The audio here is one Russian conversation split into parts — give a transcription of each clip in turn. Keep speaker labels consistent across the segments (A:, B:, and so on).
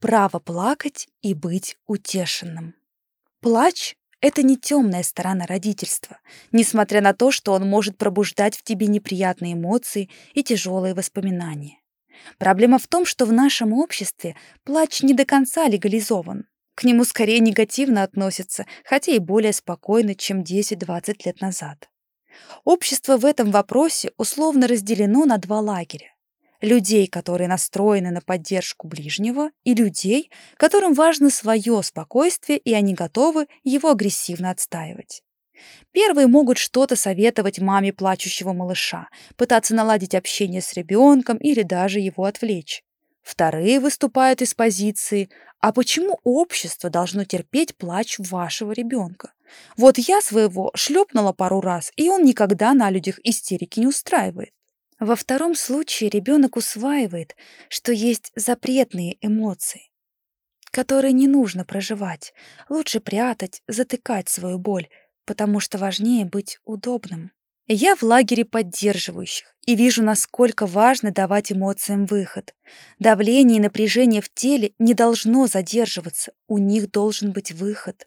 A: право плакать и быть утешенным. Плач — это не темная сторона родительства, несмотря на то, что он может пробуждать в тебе неприятные эмоции и тяжелые воспоминания. Проблема в том, что в нашем обществе плач не до конца легализован. К нему скорее негативно относятся, хотя и более спокойно, чем 10-20 лет назад. Общество в этом вопросе условно разделено на два лагеря. Людей, которые настроены на поддержку ближнего, и людей, которым важно свое спокойствие, и они готовы его агрессивно отстаивать. Первые могут что-то советовать маме плачущего малыша, пытаться наладить общение с ребенком или даже его отвлечь. Вторые выступают из позиции «А почему общество должно терпеть плач вашего ребенка? Вот я своего шлепнула пару раз, и он никогда на людях истерики не устраивает». Во втором случае ребенок усваивает, что есть запретные эмоции, которые не нужно проживать, лучше прятать, затыкать свою боль, потому что важнее быть удобным. Я в лагере поддерживающих и вижу, насколько важно давать эмоциям выход. Давление и напряжение в теле не должно задерживаться, у них должен быть выход.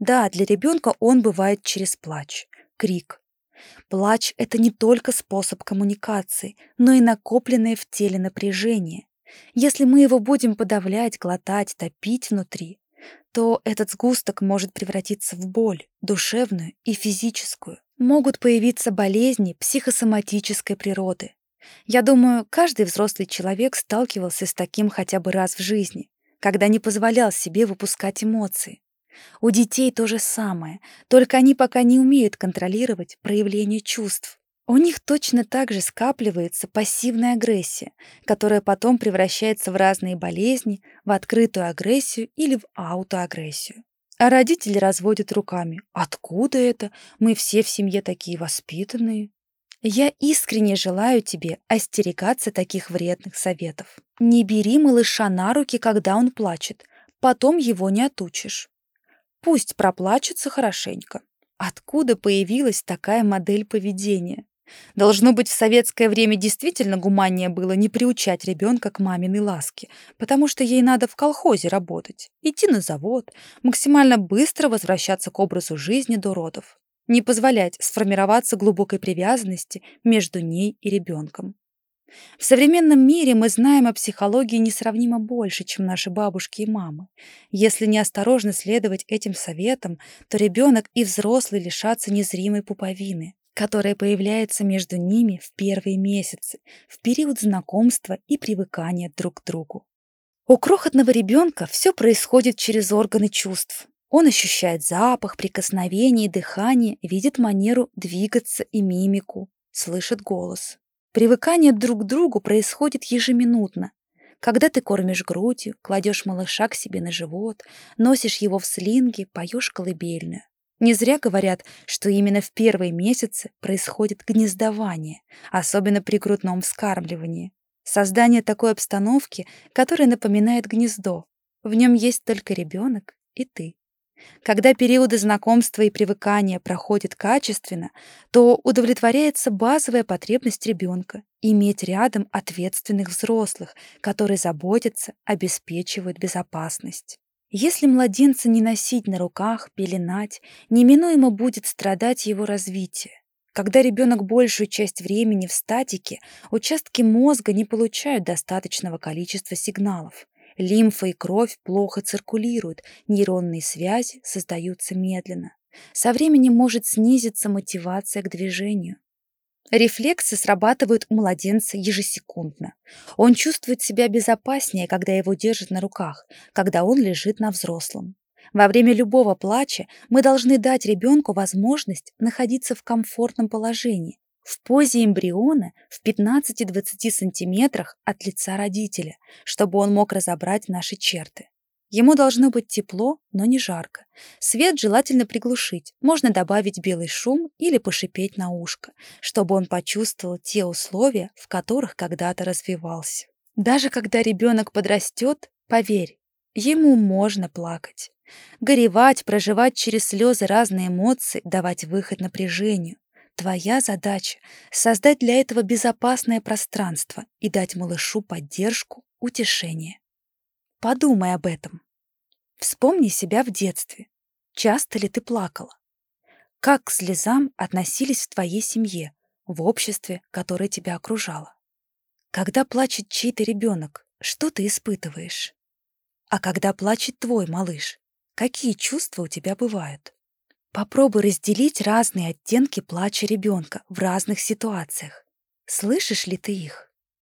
A: Да, для ребенка он бывает через плач, крик. Плач — это не только способ коммуникации, но и накопленное в теле напряжение. Если мы его будем подавлять, глотать, топить внутри, то этот сгусток может превратиться в боль, душевную и физическую. Могут появиться болезни психосоматической природы. Я думаю, каждый взрослый человек сталкивался с таким хотя бы раз в жизни, когда не позволял себе выпускать эмоции. У детей то же самое, только они пока не умеют контролировать проявление чувств. У них точно так же скапливается пассивная агрессия, которая потом превращается в разные болезни, в открытую агрессию или в аутоагрессию. А родители разводят руками. «Откуда это? Мы все в семье такие воспитанные». Я искренне желаю тебе остерегаться таких вредных советов. Не бери малыша на руки, когда он плачет. Потом его не отучишь. Пусть проплачется хорошенько. Откуда появилась такая модель поведения? Должно быть, в советское время действительно гуманнее было не приучать ребенка к маминой ласке, потому что ей надо в колхозе работать, идти на завод, максимально быстро возвращаться к образу жизни до родов, не позволять сформироваться глубокой привязанности между ней и ребенком. В современном мире мы знаем о психологии несравнимо больше, чем наши бабушки и мамы. Если неосторожно следовать этим советам, то ребенок и взрослый лишатся незримой пуповины, которая появляется между ними в первые месяцы, в период знакомства и привыкания друг к другу. У крохотного ребенка все происходит через органы чувств. Он ощущает запах, прикосновение, дыхание, видит манеру двигаться и мимику, слышит голос. Привыкание друг к другу происходит ежеминутно. Когда ты кормишь грудью, кладешь малыша к себе на живот, носишь его в слинге, поешь колыбельную. Не зря говорят, что именно в первые месяцы происходит гнездование, особенно при грудном вскармливании. Создание такой обстановки, которая напоминает гнездо. В нем есть только ребенок и ты. Когда периоды знакомства и привыкания проходят качественно, то удовлетворяется базовая потребность ребенка — иметь рядом ответственных взрослых, которые заботятся, обеспечивают безопасность. Если младенца не носить на руках, пеленать, неминуемо будет страдать его развитие. Когда ребенок большую часть времени в статике, участки мозга не получают достаточного количества сигналов. Лимфа и кровь плохо циркулируют, нейронные связи создаются медленно. Со временем может снизиться мотивация к движению. Рефлексы срабатывают у младенца ежесекундно. Он чувствует себя безопаснее, когда его держат на руках, когда он лежит на взрослом. Во время любого плача мы должны дать ребенку возможность находиться в комфортном положении, в позе эмбриона в 15-20 сантиметрах от лица родителя, чтобы он мог разобрать наши черты. Ему должно быть тепло, но не жарко. Свет желательно приглушить. Можно добавить белый шум или пошипеть на ушко, чтобы он почувствовал те условия, в которых когда-то развивался. Даже когда ребенок подрастет, поверь, ему можно плакать. Горевать, проживать через слезы разные эмоции, давать выход напряжению. Твоя задача — создать для этого безопасное пространство и дать малышу поддержку, утешение. Подумай об этом. Вспомни себя в детстве. Часто ли ты плакала? Как к слезам относились в твоей семье, в обществе, которое тебя окружало? Когда плачет чей-то ребенок, что ты испытываешь? А когда плачет твой малыш, какие чувства у тебя бывают? Попробуй разделить разные оттенки плача ребенка в разных ситуациях. Слышишь ли ты их?